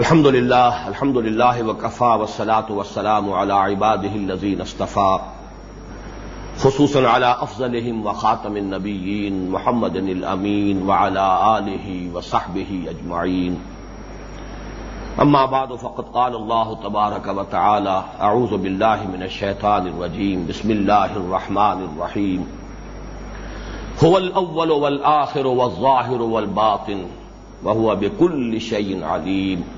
الحمد لله الحمد لله وكفى والصلاة والسلام على عباده الذين اصطفى خصوصا على أفضلهم وخاتم النبيين محمد الأمين وعلى آله وصحبه أجمعين أما بعد، فقد قال الله تبارك وتعالى أعوذ بالله من الشيطان الرجيم بسم الله الرحمن الرحيم هو الأول والآخر والظاهر والباطن، وهو بكل شيء عليم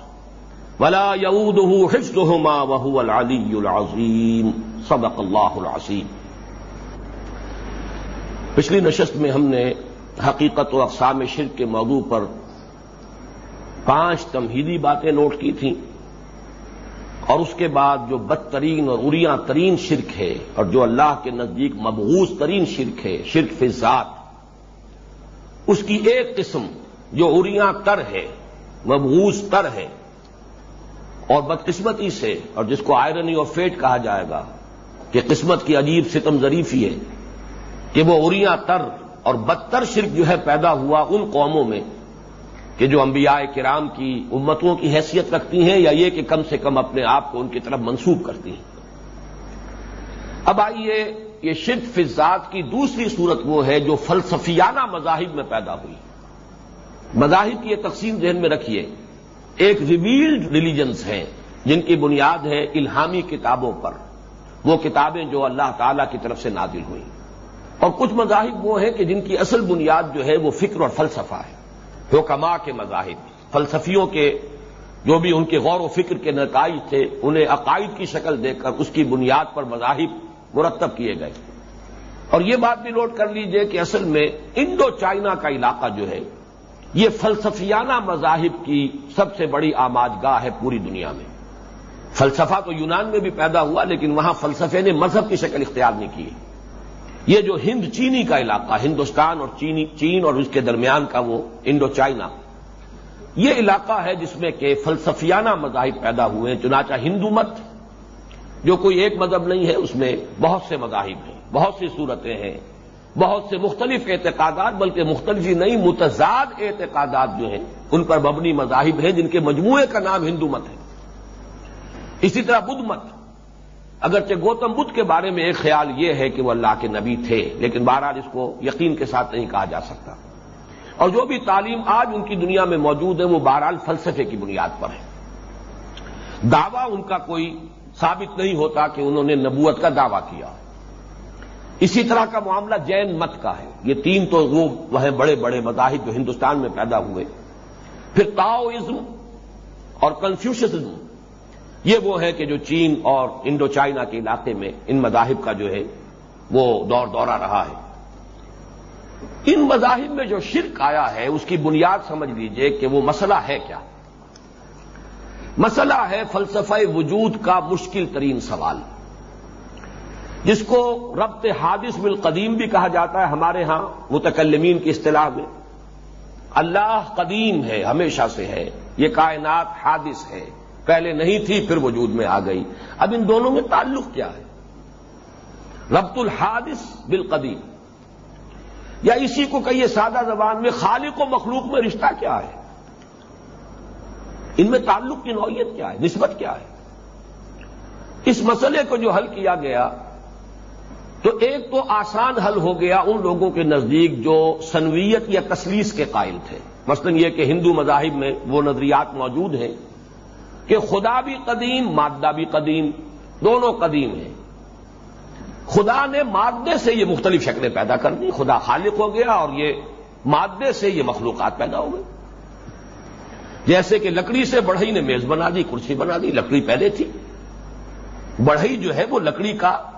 ولا يؤوده حفظهما وهو العلي العظيم. صدق الله العظيم پچھلی نشست میں ہم نے حقیقت و اقسام شرک کے موضوع پر پانچ تمہیدی باتیں نوٹ کی تھیں اور اس کے بعد جو بدترین اور اریاں ترین شرک ہے اور جو اللہ کے نزدیک مبغوث ترین شرک ہے، شرک فی ذات اس کی ایک قسم جو اریاں تر ہے مبغوث تر ہے اور بدقسمتی سے، اور جس کو آئرنی اور فیٹ کہا جائے گا، کہ قسمت کی عجیب ستم ظریفی ہے، کہ وہ اریاں تر اور بدتر شرک جو ہے پیدا ہوا ان قوموں میں، کہ جو انبیاء کرام کی امتوں کی حیثیت رکھتی ہیں، یا یہ کہ کم سے کم اپنے آپ کو ان کی طرف منسوخ کرتی ہیں۔ اب آئیے، یہ شرک فضاد کی دوسری صورت وہ ہے جو فلسفیانہ مذاہب میں پیدا ہوئی۔ مذاہب کی یہ تقسیم ذہن میں رکھیے۔ ایک ریویلڈ ریلیجنس ہیں، جن کی بنیاد ہے الہامی کتابوں پر۔ وہ کتابیں جو اللہ تعالی کی طرف سے نازل ہوئی اور کچھ مذاہب وہ ہیں کہ جن کی اصل بنیاد جو ہے وہ فکر اور فلسفہ ہے۔ حکما کے مذاہب، فلسفیوں کے جو بھی ان کے غور و فکر کے نتائج تھے، انہیں عقائد کی شکل دے کر اس کی بنیاد پر مذاہب مرتب کیے گئے۔ اور یہ بات بھی نوٹ کر لیجیے کہ اصل میں انڈو چائنا کا علاقہ جو ہے یہ فلسفیانہ مذاہب کی سب سے بڑی آماج گاہ ہے پوری دنیا میں۔ فلسفہ تو یونان میں بھی پیدا ہوا، لیکن وہاں فلسفے نے مذہب کی شکل اختیار نہیں کی یہ جو ہند چینی کا علاقہ، ہندوستان اور چینی، چین اور اس کے درمیان کا وہ انڈو چائنا یہ علاقہ ہے جس میں کہ فلسفیانہ مذاہب پیدا ہوئے ہیں۔ چنانچہ ہندو مت، جو کوئی ایک مذہب نہیں ہے، اس میں بہت سے مذاہب ہیں، بہت سی صورتیں ہیں۔ بہت سے مختلف اعتقادات، بلکہ مختلف ہی نہیں، متضاد اعتقادات جو ہیں، ان پر مبنی مذاہب ہیں جن کے مجموعے کا نام ہندو مت ہے۔ اسی طرح بدھ مت۔ اگرچہ گوتم بدھ کے بارے میں ایک خیال یہ ہے کہ وہ اللہ کے نبی تھے، لیکن بہرحال اس کو یقین کے ساتھ نہیں کہا جا سکتا۔ اور جو بھی تعلیم آج ان کی دنیا میں موجود ہے، وہ بہرحال فلسفے کی بنیاد پر ہے۔ دعویٰ ان کا کوئی ثابت نہیں ہوتا کہ انہوں نے نبوت کا دعویٰ کیا۔ اسی طرح کا معاملہ جین مت کا ہے۔ یہ تین تو وہ وہ بڑے بڑے مذاہب جو ہندوستان میں پیدا ہوئے۔ پھر تاؤزم اور کنفیوشزم، یہ وہ ہے کہ جو چین اور انڈو چائنا کے علاقے میں ان مذاہب کا جو ہے وہ دور دورہ رہا ہے۔ ان مذاہب میں جو شرک آیا ہے، اس کی بنیاد سمجھ لیجیے کہ وہ مسئلہ ہے کیا۔ مسئلہ ہے فلسفہ وجود کا مشکل ترین سوال۔ جس کو ربط حادث بالقدیم بھی کہا جاتا ہے ہمارے ہاں متکلمین کی اصطلاح میں۔ اللہ قدیم ہے، ہمیشہ سے ہے۔ یہ کائنات حادث ہے۔ پہلے نہیں تھی، پھر وجود میں آ گئی۔ اب ان دونوں میں تعلق کیا ہے؟ ربط الحادث بالقدیم۔ یا اسی کو کہیے سادہ زبان میں، خالق و مخلوق میں رشتہ کیا ہے؟ ان میں تعلق کی نوعیت کیا ہے؟ نسبت کیا ہے؟ اس مسئلے کو جو حل کیا گیا تو ایک تو آسان حل ہو گیا ان لوگوں کے نزدیک جو سنویت یا تسلیس کے قائل تھے۔ مثلا یہ کہ ہندو مذاہب میں وہ نظریات موجود ہیں کہ خدا بھی قدیم، مادہ بھی قدیم، دونوں قدیم ہیں۔ خدا نے مادے سے یہ مختلف شکلیں پیدا کر دی۔ خدا خالق ہو گیا اور یہ مادے سے یہ مخلوقات پیدا ہو گئی جیسے کہ لکڑی سے بڑھئی نے میز بنا دی، کرسی بنا دی، لکڑی پہلے تھی۔ بڑھئی جو ہے وہ لکڑی کا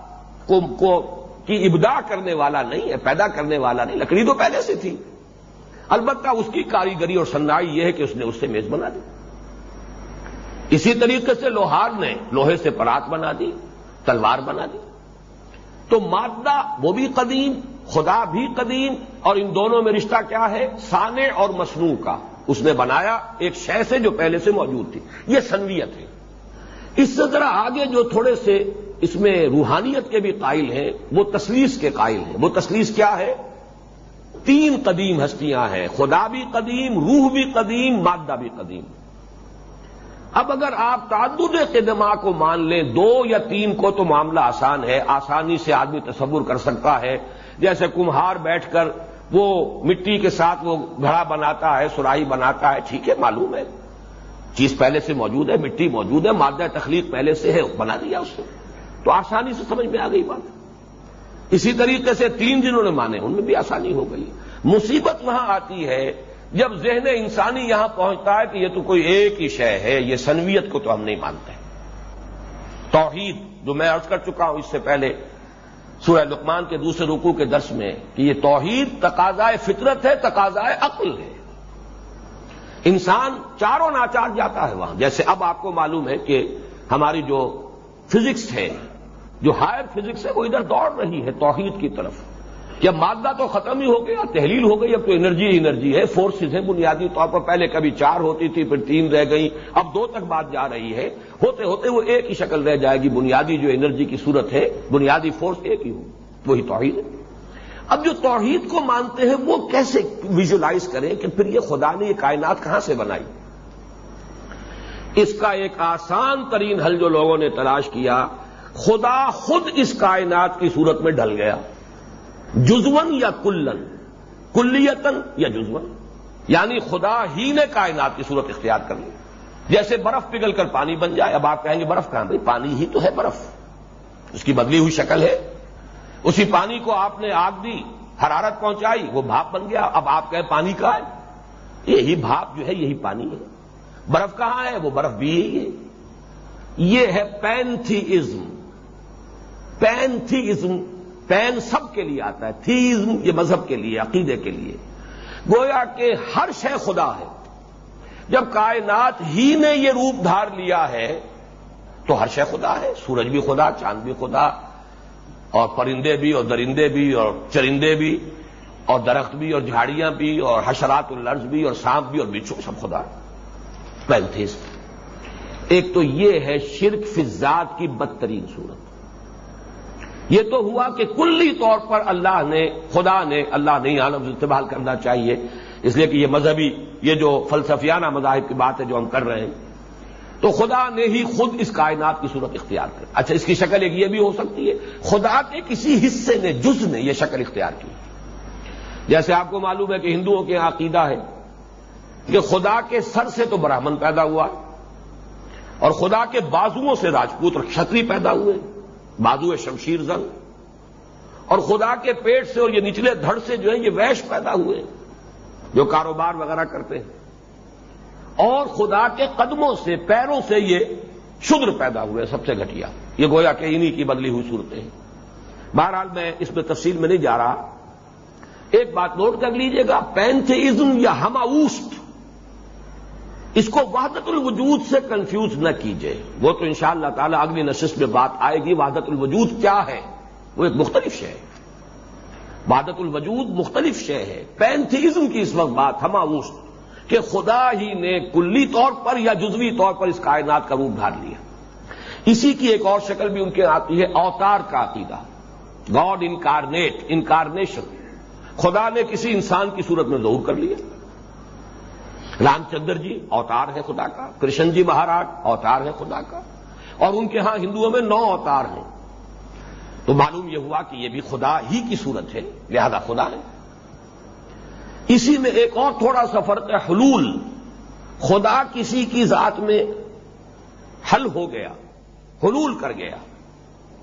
کو, کو کی ابدا کرنے والا نہیں ہے پیدا کرنے والا نہیں لکڑی تو پہلے سے تھی۔ البتہ اس کی کاریگری اور سنائی یہ ہے کہ اس نے اس سے میز بنا دی۔ اسی طریقے سے لوہار نے لوہے سے پرات بنا دی تلوار بنا دی۔ تو مادہ وہ بھی قدیم خدا بھی قدیم اور ان دونوں میں رشتہ کیا ہے؟ سانے اور مصنوع کا۔ اس نے بنایا ایک شے سے جو پہلے سے موجود تھی۔ یہ سنویت ہے۔ اس سے ذرا آگے جو تھوڑے سے اس میں روحانیت کے بھی قائل ہیں، وہ تسلیس کے قائل ہیں۔ وہ تسلیس کیا ہے؟ تین قدیم ہستیاں ہیں، خدا بھی قدیم، روح بھی قدیم، مادہ بھی قدیم۔ اب اگر آپ تعدد کے دماغ کو مان لیں، دو یا تین کو تو معاملہ آسان ہے، آسانی سے آدمی تصور کر سکتا ہے۔ جیسے کمہار بیٹھ کر وہ مٹی کے ساتھ وہ گھڑا بناتا ہے، سرائی بناتا ہے، ٹھیک ہے، معلوم ہے۔ چیز پہلے سے موجود ہے، مٹی موجود ہے، مادہ تخلیق پہلے سے ہے، بنا دیا اس نے۔ تو آسانی سے سمجھ میں آ گئی بات۔ اسی طریقے سے تین جنہوں نے مانے، ان میں بھی آسانی ہو گئی۔ مصیبت وہاں آتی ہے جب ذہن انسانی یہاں پہنچتا ہے کہ یہ تو کوئی ایک ہی شے ہے، یہ سنویت کو تو ہم نہیں مانتے۔ توحید، جو میں ارض کر چکا ہوں اس سے پہلے سورہ لقمان کے دوسرے رکو کے درس میں، کہ یہ توحید تقاضائے فطرت ہے، تقاضائے عقل ہے۔ انسان چاروں ناچار جاتا ہے وہاں۔ جیسے اب آپ کو معلوم ہے کہ ہماری جو فزکس ہے جو ہائر فزکس ہے وہ ادھر دوڑ رہی ہے توحید کی طرف۔ یا مادہ تو ختم ہی ہو گیا، تحلیل ہو گئی، اب تو انرجی انرجی ہے۔ فورسز ہیں بنیادی طور پر، پہلے کبھی چار ہوتی تھی، پھر تین رہ گئی اب دو تک بات جا رہی ہے۔ ہوتے ہوتے وہ ایک ہی شکل رہ جائے گی، بنیادی جو انرجی کی صورت ہے، بنیادی فورس ایک ہی ہو، وہی توحید ہے۔ اب جو توحید کو مانتے ہیں، وہ کیسے ویژلائز کریں کہ پھر یہ خدا نے یہ کائنات کہاں سے بنائی؟ اس کا ایک آسان ترین حل جو لوگوں نے تلاش کیا خدا خود اس کائنات کی صورت میں ڈل گیا۔ جزون یا کلن؟ کلیتن یا جزون یعنی خدا ہی نے کائنات کی صورت اختیار کر لی۔ جیسے برف پگھل کر پانی بن جائے، اب آپ کہیں گے برف کہاں؟ بھائی پانی ہی تو ہے برف۔ اس کی بدلی ہوئی شکل ہے۔ اسی پانی کو آپ نے آگ دی، حرارت پہنچائی، وہ بھاپ بن گیا۔ اب آپ کہیں پانی کا ہے؟ یہی بھاپ جو ہے، یہی پانی ہے۔ برف کہاں ہے؟ وہ برف بھی یہی ہے۔ یہ ہے پینتھیزم۔ پینتھیزم، پین سب کے لیے آتا ہے، تھیزم یہ مذہب کے لیے، عقیدے کے لیے۔ گویا کہ ہر شے خدا ہے۔ جب کائنات ہی نے یہ روپ دھار لیا ہے، تو ہر شے خدا ہے۔ سورج بھی خدا، چاند بھی خدا، اور پرندے بھی، اور درندے بھی، اور چرندے بھی، اور درخت بھی، اور جھاڑیاں بھی، اور حشرات الرز بھی، اور سانپ بھی، اور بچھو، سب خدا پینتھیس ایک تو یہ ہے شرک فضاد کی بدترین صورت۔ یہ تو ہوا کہ کلی طور پر اللہ نے، خدا نے، اللہ نہیں عالم استعمال کرنا چاہیے۔ اس لیے کہ یہ مذہبی، یہ جو فلسفیانہ مذاہب کی بات ہے جو ہم کر رہے ہیں، تو خدا نے ہی خود اس کائنات کی صورت اختیار کر اچھا اس کی شکل ایک یہ بھی ہو سکتی ہے۔ خدا کے کسی حصے نے، جز نے یہ شکل اختیار کی۔ جیسے آپ کو معلوم ہے کہ ہندوؤں کے عقیدہ ہے کہ خدا کے سر سے تو براہمن پیدا ہوا اور خدا کے بازوؤں سے راجپوت اور چھتری پیدا ہوئے۔ بازو شمشیر زنگ اور خدا کے پیٹ سے اور یہ نچلے دھڑ سے جو ہے یہ ویش پیدا ہوئے جو کاروبار وغیرہ کرتے ہیں۔ اور خدا کے قدموں سے، پیروں سے یہ شدر پیدا ہوئے سب سے گھٹیا۔ یہ گویا کہ انہی کی بدلی ہوئی صورتیں ہیں۔ بہرحال میں اس میں تفصیل میں نہیں جا رہا۔ ایک بات نوٹ کر لیجیے گا پینتھئزم یا ہماؤسٹ اس کو وحدت الوجود سے کنفیوز نہ کیجیے وہ تو ان شاء اللہ تعالی اگلی نشست میں بات آئے گی، وحدت الوجود کیا ہے؟ وہ ایک مختلف شے ہے۔ وحدت الوجود مختلف شے ہے۔ پینتھیزم کی اس وقت بات ہماوس کہ خدا ہی نے کلی طور پر یا جزوی طور پر اس کائنات کا روپ ڈھار لیا۔ اسی کی ایک اور شکل بھی ان کے آتی ہے، اوتار کا عقیدہ۔ گاڈ انکارنیٹ انکارنیشن خدا نے کسی انسان کی صورت میں ظہور کر لیا۔ رام چندر جی اوتار ہے خدا کا، کرشن جی مہاراج، اوتار ہے خدا کا۔ اور ان کے ہاں ہندوؤں میں نو اوتار ہیں۔ تو معلوم یہ ہوا کہ یہ بھی خدا ہی کی صورت ہے، لہذا خدا ہے۔ اسی میں ایک اور تھوڑا سا فرق ہے، حلول۔ خدا کسی کی ذات میں حل ہو گیا، حلول کر گیا،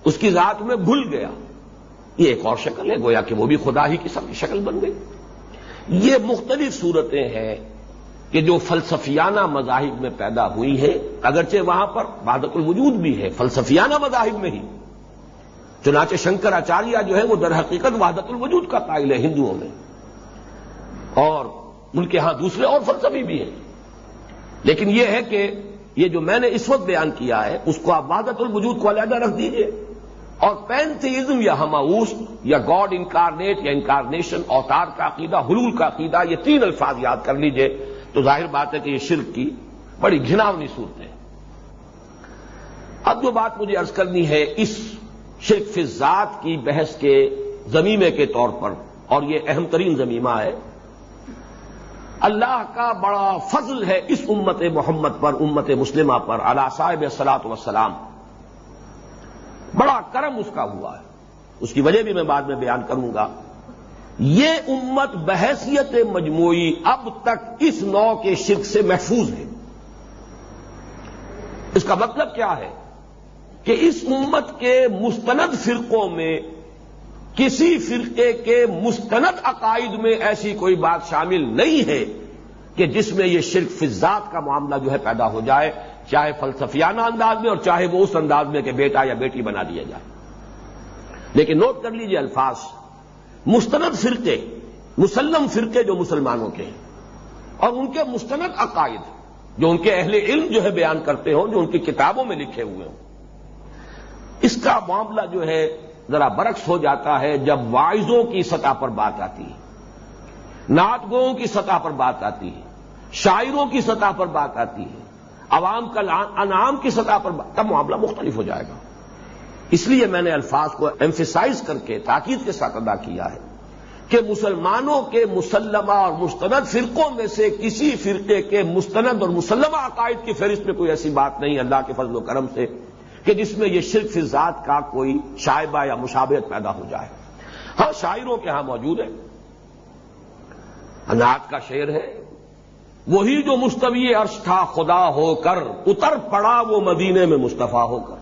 اس کی ذات میں گھل گیا۔ یہ ایک اور شکل ہے، گویا کہ وہ بھی خدا ہی کی شکل بن گئی۔ یہ مختلف صورتیں ہیں۔ کہ جو فلسفیانہ مذاہب میں پیدا ہوئی ہے اگرچہ وہاں پر وحدت الوجود بھی ہے فلسفیانہ مذاہب میں ہی۔ چنانچہ شنکر آچاریہ جو ہے، وہ در حقیقت وحدت الوجود کا قائل ہے ہندوؤں میں۔ اور ان کے ہاں دوسرے اور فلسفی بھی ہیں۔ لیکن یہ ہے کہ یہ جو میں نے اس وقت بیان کیا ہے، اس کو آپ وحدت الوجود کو علیحدہ رکھ دیجیے۔ اور پینتھیزم یا ہماؤس یا گاڈ انکارنیٹ یا انکارنیشن، اوتار کا عقیدہ، حلول کا عقیدہ، یہ تین الفاظ یاد کر لیجیے۔ تو ظاہر بات ہے کہ یہ شرک کی بڑی گھناونی صورتیں اب جو بات مجھے ارض کرنی ہے، اس شرک فی ذات کی بحث کے زمیمے کے طور پر، اور یہ اہم ترین زمیمہ ہے۔ اللہ کا بڑا فضل ہے اس امت محمد پر، امت مسلمہ پر اللہ صاحب سلاط وسلام بڑا کرم اس کا ہوا ہے۔ اس کی وجہ بھی میں بعد میں بیان کروں گا۔ یہ امت بحثیت مجموعی اب تک اس نو کے شرک سے محفوظ ہے۔ اس کا مطلب کیا ہے؟ کہ اس امت کے مستند فرقوں میں، کسی فرقے کے مستند عقائد میں ایسی کوئی بات شامل نہیں ہے کہ جس میں یہ شرک فضات کا معاملہ جو ہے پیدا ہو جائے، چاہے فلسفیانہ انداز میں اور چاہے وہ اس انداز میں کہ بیٹا یا بیٹی بنا دیا جائے۔ لیکن نوٹ کر لیجیے الفاظ۔ مستند فرقے، مسلم فرقے جو مسلمانوں کے ہیں۔ اور ان کے مستند عقائد، جو ان کے اہل علم جو ہے بیان کرتے ہوں، جو ان کی کتابوں میں لکھے ہوئے ہوں۔ اس کا معاملہ جو ہے ذرا برعکس ہو جاتا ہے جب وائزوں کی سطح پر بات آتی ہے نعتگوں کی سطح پر بات آتی ہے، شاعروں کی سطح پر بات آتی ہے، عوام کا انعام کی سطح پر تب معاملہ مختلف ہو جائے گا۔ اس لیے میں نے الفاظ کو ایمفیسائز کر کے تاکید کے ساتھ ادا کیا ہے کہ مسلمانوں کے مسلمہ اور مستند فرقوں میں سے کسی فرقے کے مستند اور مسلمہ عقائد کی فہرست میں کوئی ایسی بات نہیں، اللہ کے فضل و کرم سے، کہ جس میں یہ شرک فضات کا کوئی شائبہ یا مشابہت پیدا ہو جائے۔ ہاں شاعروں کے ہاں موجود ہے اناج کا شعر ہے، وہی جو مستوی عرش تھا خدا ہو کر، اتر پڑا وہ مدینے میں مصطفیٰ ہو کر۔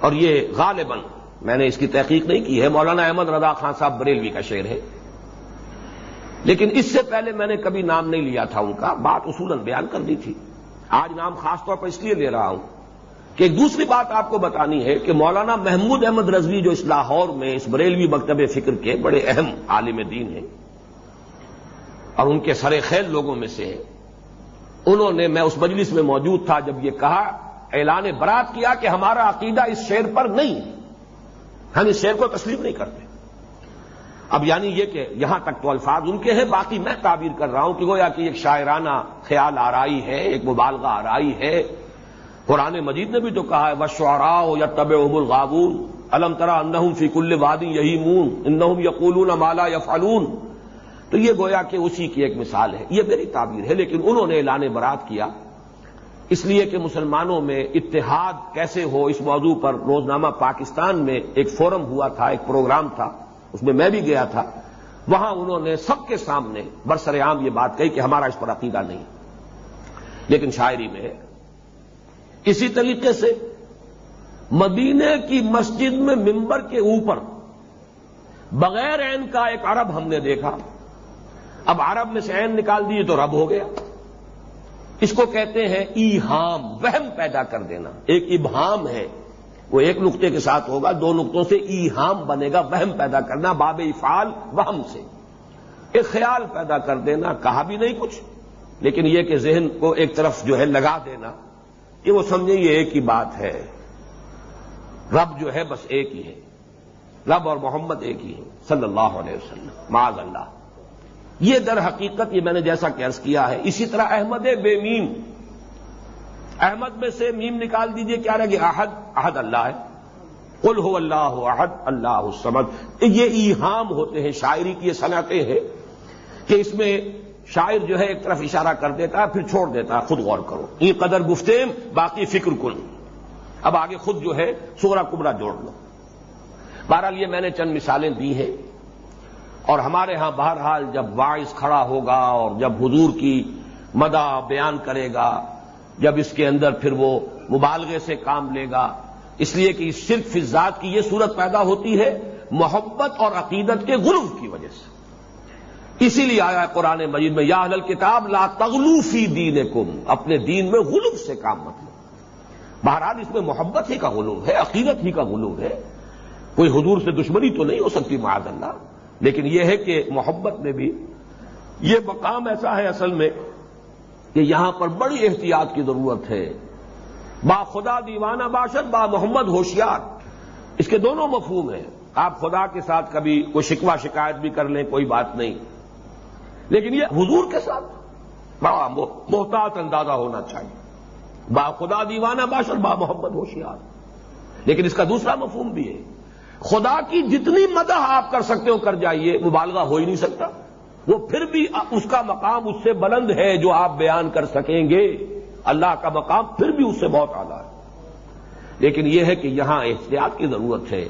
اور یہ غالباً میں نے اس کی تحقیق نہیں کی ہے، مولانا احمد رضا خان صاحب بریلوی کا شعر ہے۔ لیکن اس سے پہلے میں نے کبھی نام نہیں لیا تھا ان کا، بات اصولاً بیان کر دی تھی۔ آج نام خاص طور پر اس لیے لے رہا ہوں کہ ایک دوسری بات آپ کو بتانی ہے کہ مولانا محمود احمد رضوی جو اس لاہور میں، اس بریلوی مکتب فکر کے بڑے اہم عالم دین ہیں اور ان کے سرے خیل لوگوں میں سے انہوں نے، میں اس مجلس میں موجود تھا جب یہ کہا اعلان برات کیا کہ ہمارا عقیدہ اس شعر پر نہیں ہم اس شعر کو تسلیم نہیں کرتے۔ اب یعنی یہ کہ یہاں تک تو الفاظ ان کے ہیں، باقی میں تعبیر کر رہا ہوں کہ گویا کہ ایک شاعرانہ خیال آرائی ہے، ایک مبالغہ آرائی ہے۔ قرآن مجید نے بھی تو کہا ہے وشعرا یا طب اب الغابون۔ الم ترا ان فی کل وادی یہی مون ان یقول مالا یا فالون تو یہ گویا کہ اسی کی ایک مثال ہے۔ یہ میری تعبیر ہے، لیکن انہوں نے اعلان برات کیا۔ اس لیے کہ مسلمانوں میں اتحاد کیسے ہو؟ اس موضوع پر روزنامہ پاکستان میں ایک فورم ہوا تھا، ایک پروگرام تھا، اس میں میں بھی گیا تھا۔ وہاں انہوں نے سب کے سامنے برسر عام یہ بات کہی کہ ہمارا اس پر عقیدہ نہیں۔ لیکن شاعری میں اسی طریقے سے مدینے کی مسجد میں ممبر کے اوپر بغیر عین کا ایک عرب ہم نے دیکھا۔ اب عرب میں سے عین نکال دیے تو رب ہو گیا۔ اس کو کہتے ہیں ایہام، وہم پیدا کر دینا۔ ایک ابہام ہے، وہ ایک نقطے کے ساتھ ہوگا، دو نقطوں سے ایہام بنے گا، وہم پیدا کرنا، باب افعال، وہم سے۔ ایک خیال پیدا کر دینا، کہا بھی نہیں کچھ، لیکن یہ کہ ذہن کو ایک طرف جو ہے لگا دینا کہ وہ سمجھیں، یہ ایک ہی بات ہے۔ رب جو ہے بس ایک ہی ہے۔ رب اور محمد ایک ہی ہے صلی اللہ علیہ وسلم۔ معاذ اللہ۔ یہ در حقیقت یہ میں نے جیسا کہ عرض کیا ہے۔ اسی طرح احمد بے میم۔ احمد میں سے میم نکال دیجیے، کیا رہے گی احد احد اللہ ہے۔ قل ہو اللہ احد، اللہ سمد یہ ایہام ہوتے ہیں، شاعری کی یہ صنعتیں ہیں کہ اس میں شاعر جو ہے ایک طرف اشارہ کر دیتا ہے، پھر چھوڑ دیتا ہے۔ خود غور کرو۔ یہ قدر گفتیم، باقی فکر کن۔ اب آگے خود جو ہے سورا کبرا جوڑ لو۔ بہرحال یہ میں نے چند مثالیں دی ہیں۔ اور ہمارے ہاں بہرحال جب باعث کھڑا ہوگا اور جب حضور کی مدا بیان کرے گا، جب اس کے اندر پھر وہ مبالغے سے کام لے گا، اس لیے کہ اس شرک فضات کی یہ صورت پیدا ہوتی ہے محبت اور عقیدت کے غلف کی وجہ سے۔ اسی لیے آیا قرآن مجید میں، یا اہل کتاب لا تغلوفی دین کم اپنے دین میں غلوف سے کام مت لو۔ بہرحال اس میں محبت ہی کا غلوب ہے، عقیدت ہی کا غلوب ہے۔ کوئی حضور سے دشمنی تو نہیں ہو سکتی، معاذ اللہ۔ لیکن یہ ہے کہ محبت میں بھی یہ مقام ایسا ہے اصل میں کہ یہاں پر بڑی احتیاط کی ضرورت ہے۔ با خدا دیوانہ باشد، با محمد ہوشیار۔ اس کے دونوں مفہوم ہیں۔ آپ خدا کے ساتھ کبھی کوئی شکوہ شکایت بھی کر لیں، کوئی بات نہیں۔ لیکن یہ حضور کے ساتھ بڑا محتاط اندازہ ہونا چاہیے۔ با خدا دیوانہ باشد، با محمد ہوشیار۔ لیکن اس کا دوسرا مفہوم بھی ہے۔ خدا کی جتنی مدح آپ کر سکتے ہو، کر جائیے، مبالغہ ہو ہی نہیں سکتا۔ وہ پھر بھی اس کا مقام اس سے بلند ہے جو آپ بیان کر سکیں گے۔ اللہ کا مقام پھر بھی اس سے بہت اعلیٰ ہے۔ لیکن یہ ہے کہ یہاں احتیاط کی ضرورت ہے۔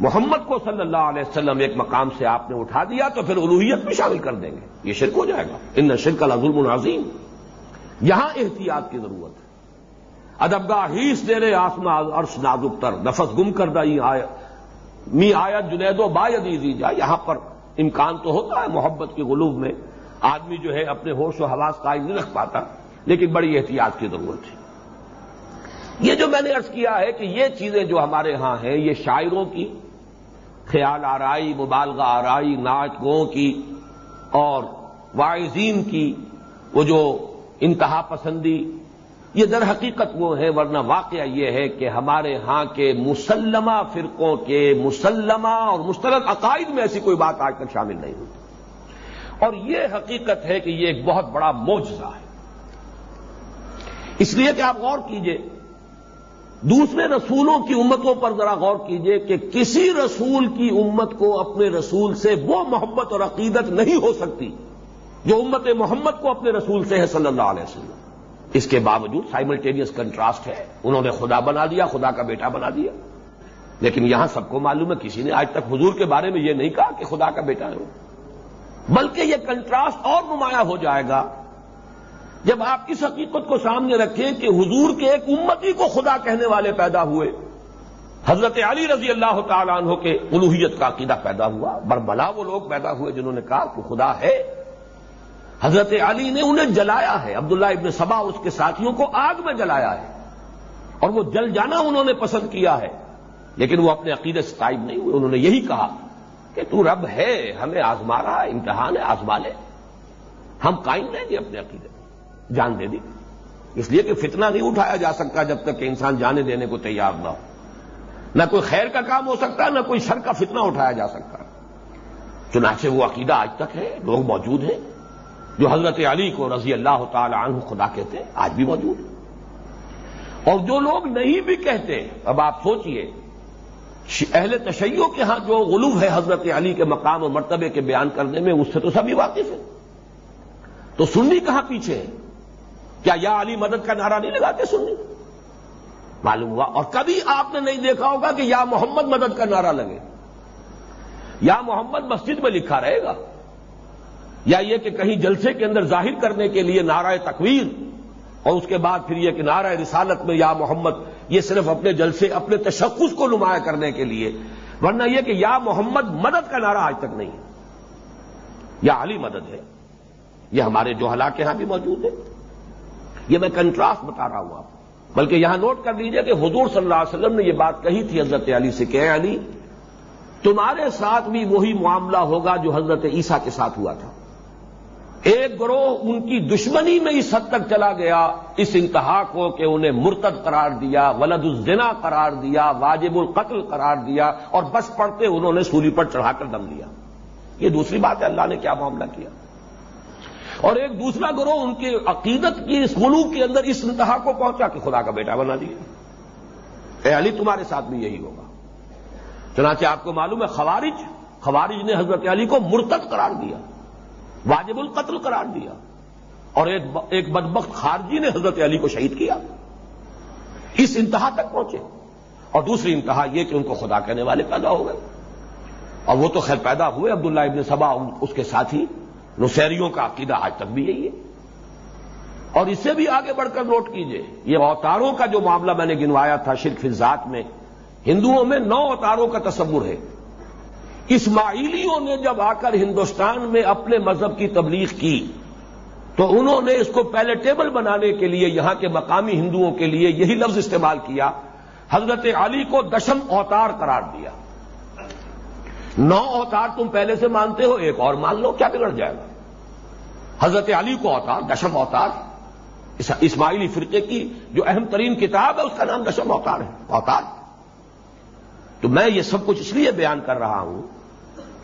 محمد کو صلی اللہ علیہ وسلم ایک مقام سے آپ نے اٹھا دیا تو پھر الوحیت بھی شامل کر دیں گے۔ یہ شرک ہو جائے گا۔ ان شرک الظلم العظیم یہاں احتیاط کی ضرورت ہے۔ ادبگاہ ہیس دے رہے آسمان عرش نازک تر۔ نفس گم کر دئی می آیت جنید و با دی جائے یہاں پر امکان تو ہوتا ہے محبت کے غلوب میں۔ آدمی جو ہے اپنے ہوش و حواس قائم نہیں رکھ پاتا، لیکن بڑی احتیاط کی ضرورت ہے۔ یہ جو میں نے ارض کیا ہے کہ یہ چیزیں جو ہمارے ہاں ہیں، یہ شاعروں کی، خیال آرائی، مبالغہ آرائی ناچ گو کی اور واعظین کی، وہ جو انتہا پسندی یہ در حقیقت وہ ہے، ورنہ واقعہ یہ ہے کہ ہمارے ہاں کے مسلمہ فرقوں کے مسلمہ اور مشترک عقائد میں ایسی کوئی بات آج تک شامل نہیں ہوتی اور یہ حقیقت ہے کہ یہ ایک بہت بڑا موجزہ ہے۔ اس لیے کہ آپ غور کیجیے، دوسرے رسولوں کی امتوں پر ذرا غور کیجیے کہ کسی رسول کی امت کو اپنے رسول سے وہ محبت اور عقیدت نہیں ہو سکتی جو امت محمد کو اپنے رسول سے ہے صلی اللہ علیہ وسلم۔ اس کے باوجود سائملٹینیس کنٹراسٹ ہے۔ انہوں نے خدا بنا دیا، خدا کا بیٹا بنا دیا۔ لیکن یہاں سب کو معلوم ہے، کسی نے آج تک حضور کے بارے میں یہ نہیں کہا کہ خدا کا بیٹا ہے بلکہ یہ کنٹراسٹ اور نمایاں ہو جائے گا۔ جب آپ اس حقیقت کو سامنے رکھیں کہ حضور کے ایک امتی کو خدا کہنے والے پیدا ہوئے، حضرت علی رضی اللہ تعالیٰ عنہ کے الوحیت کا عقیدہ پیدا ہوا، بربلا وہ لوگ پیدا ہوئے جنہوں نے کہا کہ خدا ہے۔ حضرت علی نے انہیں جلایا ہے، عبداللہ ابن سبا اس کے ساتھیوں کو آگ میں جلایا ہے۔ اور وہ جل جانا انہوں نے پسند کیا ہے۔ لیکن وہ اپنے عقیدے سے قائم نہیں ہوئے، انہوں نے یہی کہا کہ تو رب ہے، ہمیں آزما رہا امتحان ہے، آزما لے۔ ہم قائم رہیں گے اپنے عقیدے جان دے دی۔ اس لیے کہ فتنہ نہیں اٹھایا جا سکتا جب تک کہ انسان جانے دینے کو تیار نہ ہو۔ نہ کوئی خیر کا کام ہو سکتا، نہ کوئی شر کا فتنہ اٹھایا جا سکتا۔ چنانچہ وہ عقیدہ آج تک ہے، لوگ موجود ہیں۔ جو حضرت علی کو رضی اللہ تعالی عنہ خدا کہتے ہیں، آج بھی موجود ہے۔ اور جو لوگ نہیں بھی کہتے، اب آپ سوچئے اہل تشیعوں کے ہاں جو غلوب ہے حضرت علی کے مقام اور مرتبے کے بیان کرنے میں، اس سے تو سبھی واقف ہیں۔ تو سنی کہاں پیچھے ہے؟ کیا یا علی مدد کا نعرہ نہیں لگاتے سنی؟ معلوم ہوا۔ اور کبھی آپ نے نہیں دیکھا ہوگا کہ یا محمد مدد کا نعرہ لگے۔ یا محمد مسجد میں لکھا رہے گا۔ یا یہ کہ کہیں جلسے کے اندر ظاہر کرنے کے لیے نعرہ تکویر اور اس کے بعد پھر یہ کہ نعرہ رسالت میں یا محمد یہ صرف اپنے جلسے، اپنے تشخص کو نمایاں کرنے کے لیے، ورنہ یہ کہ یا محمد مدد کا نعرہ آج تک نہیں ہے، یا علی مدد ہے، یہ ہمارے جو ہلاک یہاں بھی موجود ہے یہ میں کنٹراسٹ بتا رہا ہوں آپ، بلکہ یہاں نوٹ کر لیجیے کہ حضور صلی اللہ علیہ وسلم نے یہ بات کہی تھی حضرت علی سے کہ علی، تمہارے ساتھ بھی وہی معاملہ ہوگا جو حضرت عیسیٰ کے ساتھ ہوا تھا۔ ایک گروہ ان کی دشمنی میں اس حد تک چلا گیا، اس انتہا کو کہ انہیں مرتد قرار دیا، ولد الزنا قرار دیا، واجب القتل قرار دیا، اور بس پڑتے انہوں نے سولی پر چڑھا کر دم لیا۔ یہ دوسری بات ہے، اللہ نے کیا معاملہ کیا؟ اور ایک دوسرا گروہ ان کی عقیدت کی، اس ملوک کے اندر اس انتہا کو پہنچا کہ خدا کا بیٹا بنا دیا اے علی، تمہارے ساتھ بھی یہی ہوگا۔ چنانچہ آپ کو معلوم ہے، خوارج خوارج نے حضرت علی کو مرتد قرار دیا۔ واجب القتل قرار دیا اور ایک بدبخت خارجی نے حضرت علی کو شہید کیا اس انتہا تک پہنچے اور دوسری انتہا یہ کہ ان کو خدا کہنے والے پیدا ہو گئے اور وہ تو خیر پیدا ہوئے عبداللہ ابن سبا اس کے ساتھی نسیریوں کا عقیدہ آج تک بھی یہی ہے اور اس سے بھی آگے بڑھ کر نوٹ کیجیے، یہ اوتاروں کا جو معاملہ میں نے گنوایا تھا شرک ذات میں، ہندوؤں میں نو اوتاروں کا تصور ہے۔ اسماعیلیوں نے جب آ کر ہندوستان میں اپنے مذہب کی تبلیغ کی، تو انہوں نے اس کو پیلیٹیبل بنانے کے لیے، یہاں کے مقامی ہندوؤں کے لیے یہی لفظ استعمال کیا، حضرت علی کو دشم اوتار قرار دیا۔ نو اوتار تم پہلے سے مانتے ہو، ایک اور مان لو، کیا بگڑ جائے گا؟ حضرت علی کو اوتار دشم اوتار اسماعیلی فرقے کی جو اہم ترین کتاب ہے، اس کا نام نشم اوتار ہے، اوتار۔ تو میں یہ سب کچھ اس لیے بیان کر رہا ہوں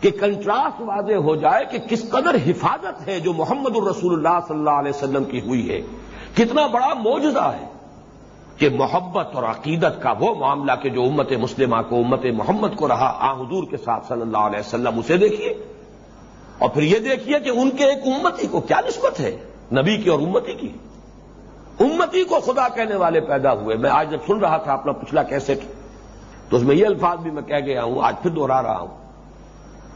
کہ کنٹراسٹ واضح ہو جائے کہ کس قدر حفاظت ہے جو محمد الرسول اللہ صلی اللہ علیہ وسلم کی ہوئی ہے۔ کتنا بڑا موجزہ ہے کہ محبت اور عقیدت کا وہ معاملہ کہ جو امت مسلمہ کو، امت محمد کو رہا، آ حضور کے ساتھ صلی اللہ علیہ وسلم، اسے دیکھیے۔ اور پھر یہ دیکھیے کہ ان کے ایک امتی کو کیا نسبت ہے، نبی کی اور امتی کی۔ امتی کو خدا کہنے والے پیدا ہوئے۔ میں آج جب سن رہا تھا اپنا پچھلا کیسے تو اس میں یہ الفاظ بھی میں کہہ گیا ہوں، آج پھر دوہرا رہا ہوں۔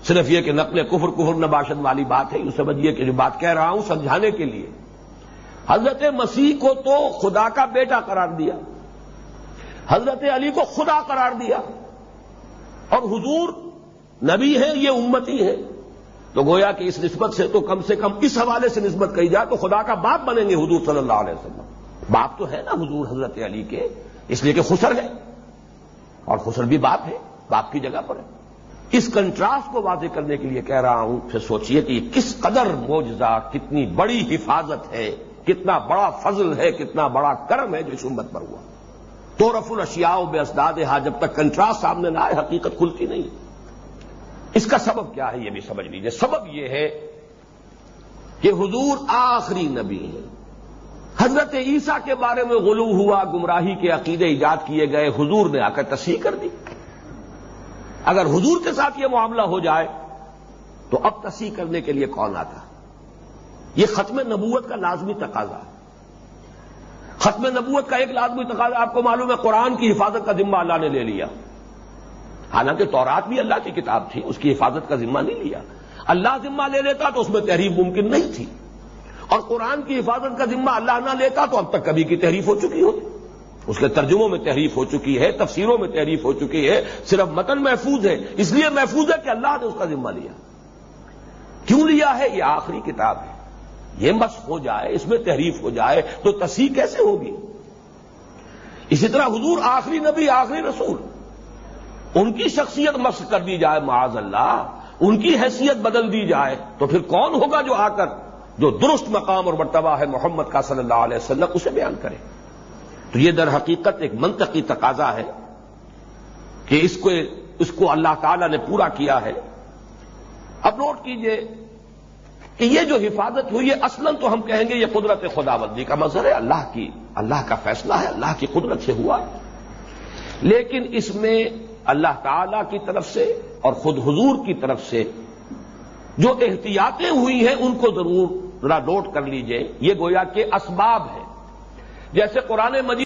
صرف یہ کہ نقل کفر کفر نباشد والی بات ہے یہ سمجھیے کہ جو بات کہہ رہا ہوں سمجھانے کے لیے۔ حضرت مسیح کو تو خدا کا بیٹا قرار دیا۔ حضرت علی کو خدا قرار دیا۔ اور حضور نبی ہے یہ امتی ہے تو گویا کہ اس نسبت سے تو کم سے کم اس حوالے سے نسبت کہی جائے تو خدا کا باپ بنیں گے حضور صلی اللہ علیہ وسلم۔ باپ تو ہے نا حضور حضرت علی کے، اس لیے کہ خسر ہے۔ اور خسر بھی باپ ہے، باپ کی جگہ پر ہے۔ اس کنٹراسٹ کو واضح کرنے کے لیے کہہ رہا ہوں، پھر سوچئے کہ کس قدر موجزہ کتنی بڑی حفاظت ہے، کتنا بڑا فضل ہے، کتنا بڑا کرم ہے جو اس امت پر ہوا۔ تو رف الشیا بے اسداد ہا، جب تک کنٹراسٹ سامنے نہ آئے، حقیقت کھلتی نہیں۔ اس کا سبب کیا ہے یہ بھی سمجھ لیجیے سبب یہ ہے کہ حضور آخری نبی ہے حضرت عیسیٰ کے بارے میں غلو ہوا، گمراہی کے عقیدے ایجاد کیے گئے، حضور نے آ کر تصحیح کر دی۔ اگر حضور کے ساتھ یہ معاملہ ہو جائے تو اب تصحیح کرنے کے لیے کون آتا؟ یہ ختم نبوت کا لازمی تقاضا ہے۔ ختم نبوت کا ایک لازمی تقاضا، آپ کو معلوم ہے قرآن کی حفاظت کا ذمہ اللہ نے لے لیا۔ حالانکہ تورات بھی اللہ کی کتاب تھی، اس کی حفاظت کا ذمہ نہیں لیا۔ اللہ ذمہ لے لیتا تو اس میں تحریف ممکن نہیں تھی۔ اور قرآن کی حفاظت کا ذمہ اللہ نہ لیتا تو اب تک کبھی کی تحریف ہو چکی ہوتی۔ اس کے ترجموں میں تحریف ہو چکی ہے، تفسیروں میں تحریف ہو چکی ہے، صرف متن محفوظ ہے۔ اس لیے محفوظ ہے کہ اللہ نے اس کا ذمہ لیا۔ کیوں لیا ہے؟ یہ آخری کتاب ہے۔ یہ مس ہو جائے، اس میں تحریف ہو جائے تو تصحیح کیسے ہوگی؟ اسی طرح حضور آخری نبی، آخری رسول، ان کی شخصیت مس کر دی جائے، معاذ اللہ، ان کی حیثیت بدل دی جائے، تو پھر کون ہوگا جو آ کر، جو درست مقام اور مرتبہ ہے محمد کا صلی اللہ علیہ وسلم، اسے بیان کرے۔ تو یہ در حقیقت ایک منطقی تقاضا ہے کہ اس کو اس کو اللہ تعالی نے پورا کیا ہے۔ اب نوٹ کیجیے کہ یہ جو حفاظت ہوئی ہے، اصلاً تو ہم کہیں گے یہ قدرت خدا بندی کا مظہر ہے، اللہ کی اللہ کا فیصلہ ہے، اللہ کی قدرت سے ہوا۔ لیکن اس میں اللہ تعالی کی طرف سے اور خود حضور کی طرف سے جو احتیاطیں ہوئی ہیں، ان کو ضرور ذرا نوٹ کر لیجیے۔ یہ گویا کہ اسباب ہے جیسے قرآن مجید